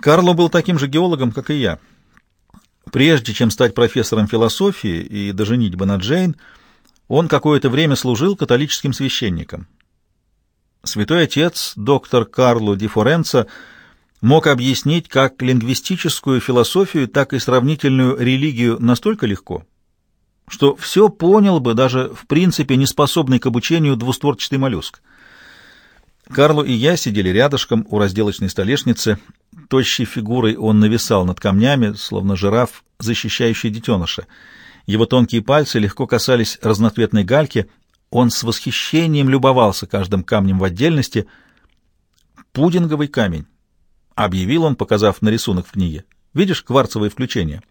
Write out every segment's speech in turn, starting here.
Карло был таким же геологом, как и я. Прежде чем стать профессором философии и доженить бы на Джейн, он какое-то время служил католическим священником. Святой отец, доктор Карло Ди Форенцо, мог объяснить как лингвистическую философию, так и сравнительную религию настолько легко, что все понял бы даже в принципе неспособный к обучению двустворчатый моллюск. Карло и я сидели рядышком у разделочной столешницы. Тощей фигурой он нависал над камнями, словно жираф, защищающий детеныша. Его тонкие пальцы легко касались разноцветной гальки. Он с восхищением любовался каждым камнем в отдельности. «Пудинговый камень», — объявил он, показав на рисунок в книге. «Видишь кварцевые включения?»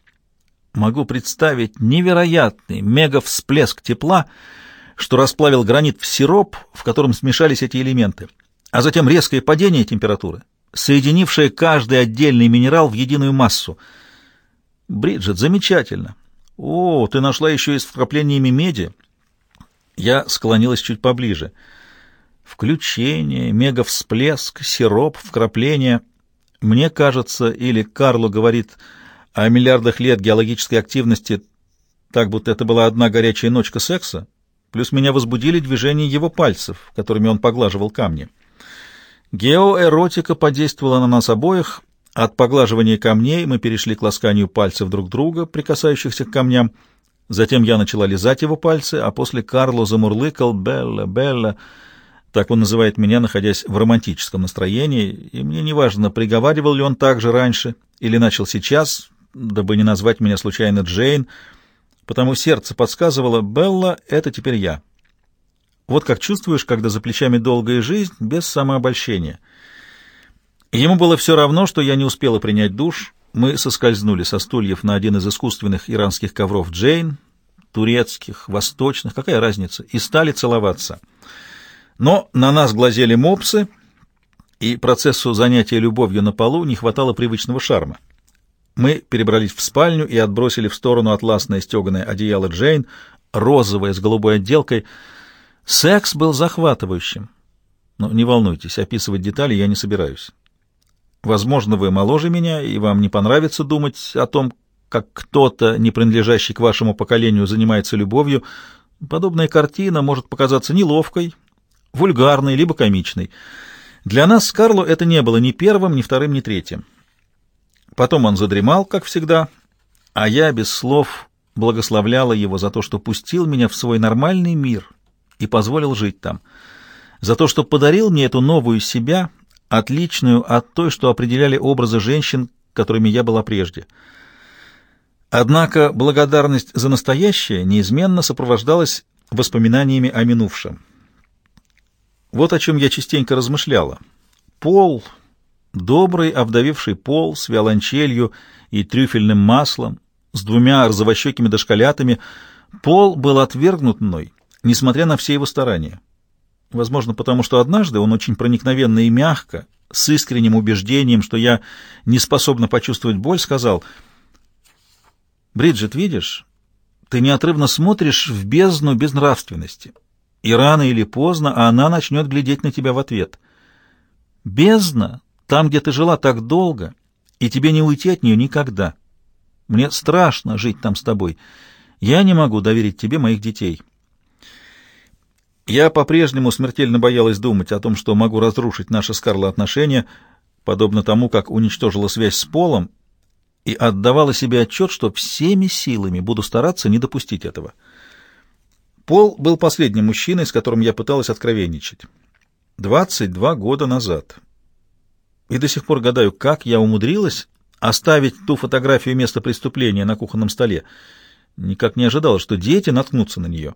Могу представить невероятный мега-всплеск тепла, что расплавил гранит в сироп, в котором смешались эти элементы а затем резкое падение температуры, соединившее каждый отдельный минерал в единую массу. Бриджит, замечательно. О, ты нашла еще и с вкраплениями меди. Я склонилась чуть поближе. Включение, мега-всплеск, сироп, вкрапление. Мне кажется, или Карло говорит о миллиардах лет геологической активности, так будто это была одна горячая ночка секса, плюс меня возбудили движения его пальцев, которыми он поглаживал камни. Геоэротика подействовала на нас обоих. От поглаживания камней мы перешли к ласканию пальцев друг друга, прикасающихся к камням. Затем я начала лизать его пальцы, а после Карло замурлыкал «Белла, Белла». Так он называет меня, находясь в романтическом настроении, и мне неважно, приговаривал ли он так же раньше или начал сейчас, дабы не назвать меня случайно Джейн, потому сердце подсказывало «Белла — это теперь я». Вот как чувствуешь, когда за плечами долгая жизнь, без самообольщения. Ему было все равно, что я не успела принять душ. Мы соскользнули со стульев на один из искусственных иранских ковров Джейн, турецких, восточных, какая разница, и стали целоваться. Но на нас глазели мопсы, и процессу занятия любовью на полу не хватало привычного шарма. Мы перебрались в спальню и отбросили в сторону атласное стеганое одеяло Джейн, розовое с голубой отделкой — Секс был захватывающим. Но не волнуйтесь, описывать детали я не собираюсь. Возможно, вы моложе меня, и вам не понравится думать о том, как кто-то, не принадлежащий к вашему поколению, занимается любовью. Подобная картина может показаться неловкой, вульгарной, либо комичной. Для нас с Карло это не было ни первым, ни вторым, ни третьим. Потом он задремал, как всегда, а я без слов благословляла его за то, что пустил меня в свой нормальный мир — и позволил жить там. За то, что подарил мне эту новую себя, отличную от той, что определяли образы женщин, которыми я была прежде. Однако благодарность за настоящее неизменно сопровождалась воспоминаниями о минувшем. Вот о чем я частенько размышляла. Пол, добрый овдовевший пол с виолончелью и трюфельным маслом, с двумя розовощекими дошколятами, пол был отвергнут мной, несмотря на все его старания. Возможно, потому что однажды он очень проникновенно и мягко, с искренним убеждением, что я не способна почувствовать боль, сказал, «Бриджит, видишь, ты неотрывно смотришь в бездну безнравственности, и рано или поздно она начнет глядеть на тебя в ответ. Бездна, там, где ты жила так долго, и тебе не уйти от нее никогда. Мне страшно жить там с тобой. Я не могу доверить тебе моих детей». Я по-прежнему смертельно боялась думать о том, что могу разрушить наши с Карло отношения, подобно тому, как уничтожила связь с Полом, и отдавала себе отчет, что всеми силами буду стараться не допустить этого. Пол был последним мужчиной, с которым я пыталась откровенничать. 22 года назад. И до сих пор гадаю, как я умудрилась оставить ту фотографию места преступления на кухонном столе. Никак не ожидала, что дети наткнутся на нее.